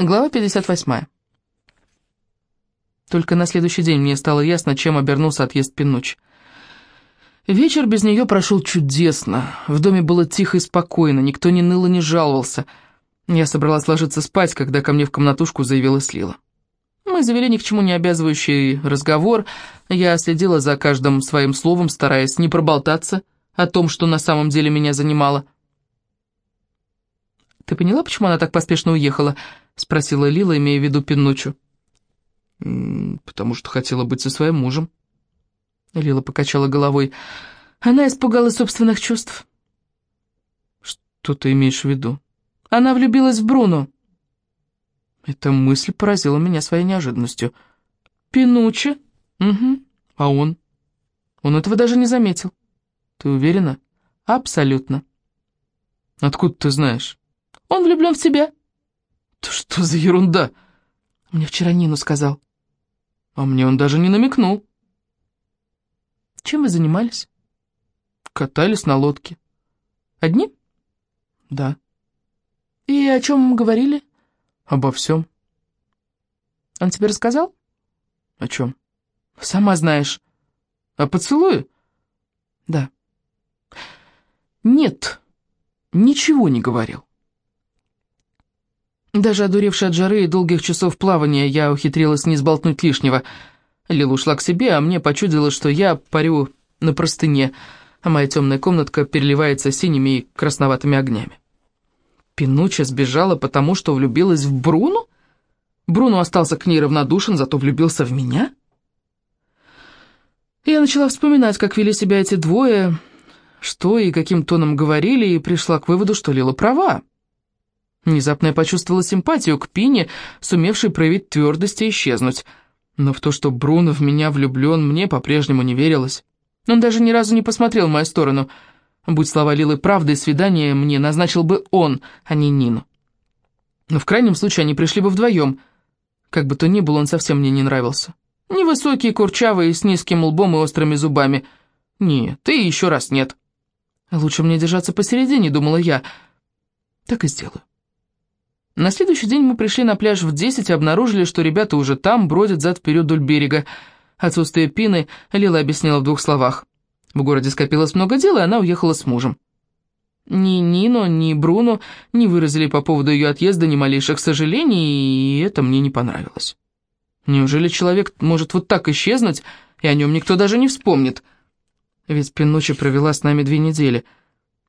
Глава 58. Только на следующий день мне стало ясно, чем обернулся отъезд Пинуч. Вечер без нее прошел чудесно. В доме было тихо и спокойно, никто не ныл не жаловался. Я собралась ложиться спать, когда ко мне в комнатушку заявилась Лила. Мы завели ни к чему не обязывающий разговор. Я следила за каждым своим словом, стараясь не проболтаться о том, что на самом деле меня занимало. «Ты поняла, почему она так поспешно уехала?» — спросила Лила, имея в виду Пиннучу. «Потому что хотела быть со своим мужем». Лила покачала головой. Она испугалась собственных чувств. «Что ты имеешь в виду?» «Она влюбилась в Бруно». Эта мысль поразила меня своей неожиданностью. «Пинучи?» «Угу. А он?» «Он этого даже не заметил». «Ты уверена?» «Абсолютно». «Откуда ты знаешь?» «Он влюблен в тебя». «Да что за ерунда?» Мне вчера Нину сказал. А мне он даже не намекнул. Чем вы занимались? Катались на лодке. Одни? Да. И о чем говорили? Обо всем. Он тебе рассказал? О чем? Сама знаешь. О поцелуе? Да. Нет, ничего не говорил. Даже одуревшая от жары и долгих часов плавания, я ухитрилась не сболтнуть лишнего. Лила ушла к себе, а мне почудилось, что я парю на простыне, а моя темная комнатка переливается синими и красноватыми огнями. Пинуча сбежала, потому что влюбилась в Бруну? Бруно остался к ней равнодушен, зато влюбился в меня? Я начала вспоминать, как вели себя эти двое, что и каким тоном говорили, и пришла к выводу, что Лила права. Внезапно я почувствовала симпатию к Пине, сумевшей проявить твердость и исчезнуть. Но в то, что Бруно в меня влюблен, мне по-прежнему не верилось. Он даже ни разу не посмотрел в мою сторону. Будь слова Лилы правдой, свидание мне назначил бы он, а не Нину. Но в крайнем случае они пришли бы вдвоем. Как бы то ни было, он совсем мне не нравился. Невысокий, курчавый, с низким лбом и острыми зубами. Нет, ты еще раз нет. Лучше мне держаться посередине, думала я. Так и сделаю. На следующий день мы пришли на пляж в 10 и обнаружили, что ребята уже там бродят зад-вперед вдоль берега. Отсутствие Пины Лила объяснила в двух словах. В городе скопилось много дел, и она уехала с мужем. Ни Нино, ни Бруно не выразили по поводу ее отъезда ни малейших сожалений, и это мне не понравилось. Неужели человек может вот так исчезнуть, и о нем никто даже не вспомнит? Ведь Пиночи провела с нами две недели.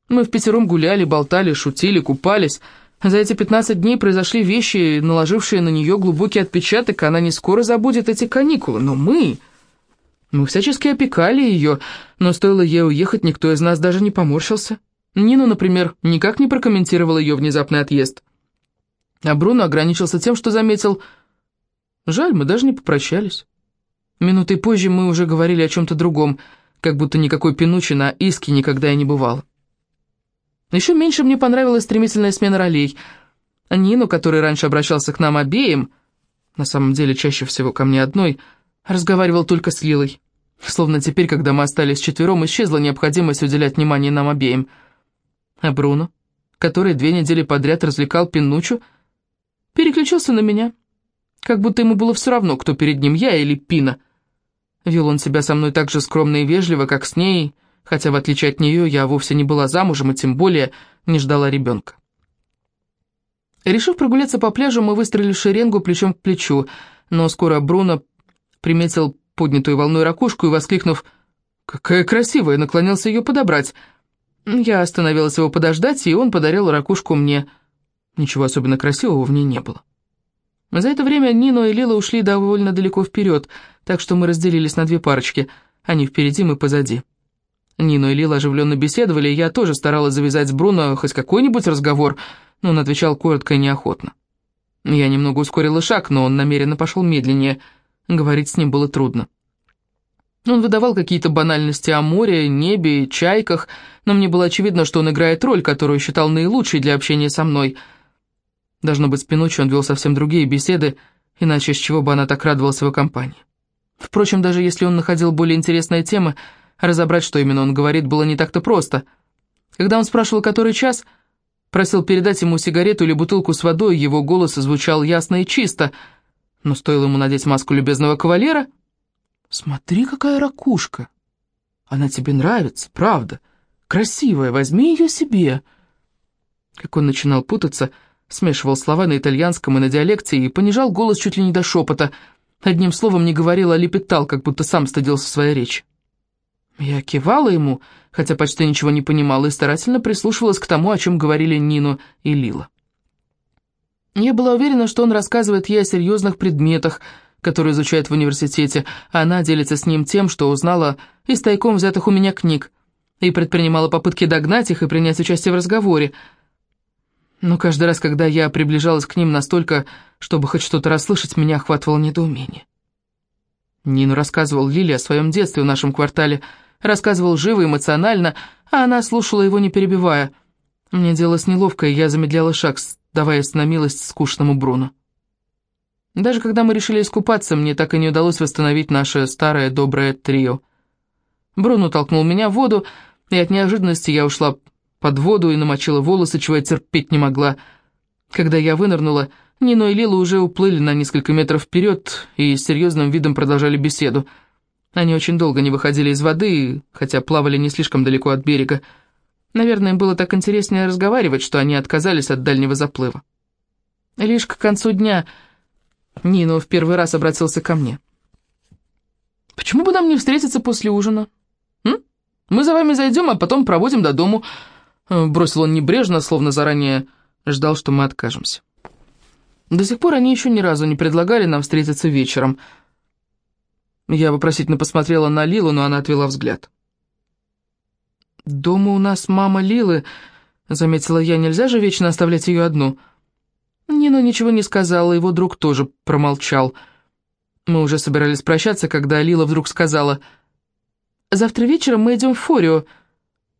Мы в пятером гуляли, болтали, шутили, купались, за эти 15 дней произошли вещи, наложившие на нее глубокий отпечаток, она не скоро забудет эти каникулы. Но мы... Мы всячески опекали ее, но стоило ей уехать, никто из нас даже не поморщился. Нину, например, никак не прокомментировал ее внезапный отъезд. А Бруно ограничился тем, что заметил... Жаль, мы даже не попрощались. Минутой позже мы уже говорили о чем-то другом, как будто никакой пинучи на иске никогда и не бывало. Еще меньше мне понравилась стремительная смена ролей. Нину, который раньше обращался к нам обеим, на самом деле чаще всего ко мне одной, разговаривал только с Лилой. Словно теперь, когда мы остались четвером, исчезла необходимость уделять внимание нам обеим. А Бруно, который две недели подряд развлекал Пиннучу, переключился на меня, как будто ему было все равно, кто перед ним, я или Пина. Вел он себя со мной так же скромно и вежливо, как с ней, хотя в отличие от нее я вовсе не была замужем и тем более не ждала ребенка. Решив прогуляться по пляжу, мы выстроили шеренгу плечом к плечу, но скоро Бруно приметил поднятую волной ракушку и, воскликнув «Какая красивая!», наклонился ее подобрать. Я остановилась его подождать, и он подарил ракушку мне. Ничего особенно красивого в ней не было. За это время Нино и Лила ушли довольно далеко вперед, так что мы разделились на две парочки, они впереди, мы позади. Нина и Лила оживленно беседовали, и я тоже старалась завязать с Бруно хоть какой-нибудь разговор, но он отвечал коротко и неохотно. Я немного ускорила шаг, но он намеренно пошел медленнее. Говорить с ним было трудно. Он выдавал какие-то банальности о море, небе, чайках, но мне было очевидно, что он играет роль, которую считал наилучшей для общения со мной. Должно быть, с Пинуччи он вел совсем другие беседы, иначе с чего бы она так радовалась его компании. Впрочем, даже если он находил более интересные темы, Разобрать, что именно он говорит, было не так-то просто. Когда он спрашивал, который час, Просил передать ему сигарету или бутылку с водой, его голос звучал ясно и чисто. Но стоило ему надеть маску любезного кавалера... «Смотри, какая ракушка! Она тебе нравится, правда. Красивая, возьми ее себе!» Как он начинал путаться, смешивал слова на итальянском и на диалекте и понижал голос чуть ли не до шепота. Одним словом не говорил, а лепетал, как будто сам стыдился своей речи. Я кивала ему, хотя почти ничего не понимала, и старательно прислушивалась к тому, о чем говорили Нину и Лила. Я была уверена, что он рассказывает ей о серьезных предметах, которые изучает в университете, а она делится с ним тем, что узнала из тайком взятых у меня книг, и предпринимала попытки догнать их и принять участие в разговоре. Но каждый раз, когда я приближалась к ним настолько, чтобы хоть что-то расслышать, меня охватывало недоумение. Нину рассказывал Лили о своем детстве в нашем квартале, рассказывал живо, эмоционально, а она слушала его, не перебивая. Мне делалось неловко, и я замедляла шаг, даваясь на милость скучному Бруну. Даже когда мы решили искупаться, мне так и не удалось восстановить наше старое доброе трио. Бруно толкнул меня в воду, и от неожиданности я ушла под воду и намочила волосы, чего я терпеть не могла. Когда я вынырнула, Нино и Лила уже уплыли на несколько метров вперед и с серьезным видом продолжали беседу. Они очень долго не выходили из воды, хотя плавали не слишком далеко от берега. Наверное, им было так интереснее разговаривать, что они отказались от дальнего заплыва. Лишь к концу дня Нино в первый раз обратился ко мне. «Почему бы нам не встретиться после ужина? М? Мы за вами зайдем, а потом проводим до дому». Бросил он небрежно, словно заранее ждал, что мы откажемся. До сих пор они еще ни разу не предлагали нам встретиться вечером. Я вопросительно посмотрела на Лилу, но она отвела взгляд. «Дома у нас мама Лилы», — заметила я, — «нельзя же вечно оставлять ее одну». Нина ничего не сказала, его друг тоже промолчал. Мы уже собирались прощаться, когда Лила вдруг сказала, «Завтра вечером мы идем в Форио,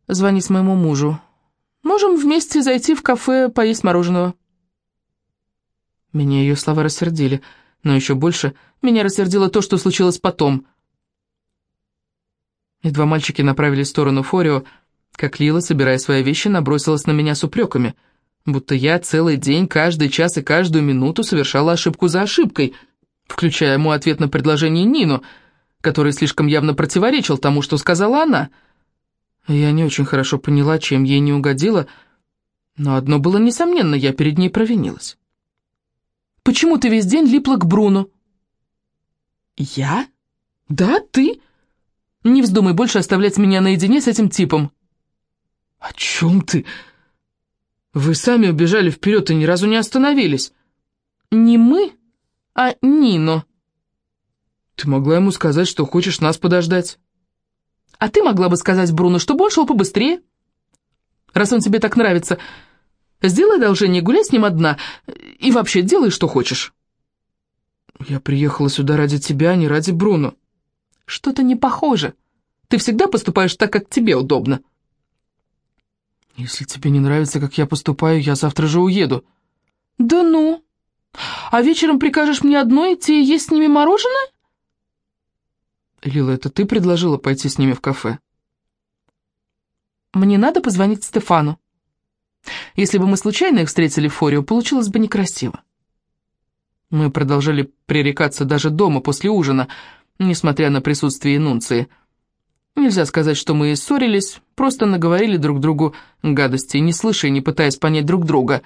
звонить моему мужу. Можем вместе зайти в кафе поесть мороженого». Меня ее слова рассердили, но еще больше меня рассердило то, что случилось потом. Едва мальчики направились в сторону Форио, как Лила, собирая свои вещи, набросилась на меня с упреками, будто я целый день, каждый час и каждую минуту совершала ошибку за ошибкой, включая мой ответ на предложение Нину, который слишком явно противоречил тому, что сказала она. Я не очень хорошо поняла, чем ей не угодила, но одно было несомненно, я перед ней провинилась. Почему ты весь день липла к Бруну?» «Я? Да, ты? Не вздумай больше оставлять меня наедине с этим типом». «О чем ты? Вы сами убежали вперед и ни разу не остановились». «Не мы, а Нино». «Ты могла ему сказать, что хочешь нас подождать». «А ты могла бы сказать Бруно, что больше побыстрее. Раз он тебе так нравится, Сделай одолжение, гуляй с ним одна. И вообще, делай, что хочешь». «Я приехала сюда ради тебя, а не ради Бруно». «Что-то не похоже. Ты всегда поступаешь так, как тебе удобно». «Если тебе не нравится, как я поступаю, я завтра же уеду». «Да ну? А вечером прикажешь мне одной идти и есть с ними мороженое?» «Лила, это ты предложила пойти с ними в кафе?» «Мне надо позвонить Стефану». Если бы мы случайно их встретили в Форио, получилось бы некрасиво. Мы продолжали пререкаться даже дома после ужина, несмотря на присутствие Нунции. Нельзя сказать, что мы ссорились, просто наговорили друг другу гадости, не слыша и не пытаясь понять друг друга.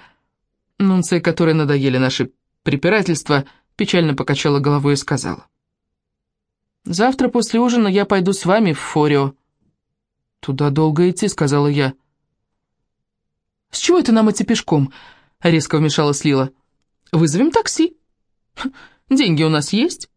Нунция, которой надоели наши препирательства, печально покачала головой и сказала. «Завтра после ужина я пойду с вами в Форио». «Туда долго идти», — сказала я. «С чего это нам идти пешком?» — резко вмешалась Лила. «Вызовем такси. Деньги у нас есть».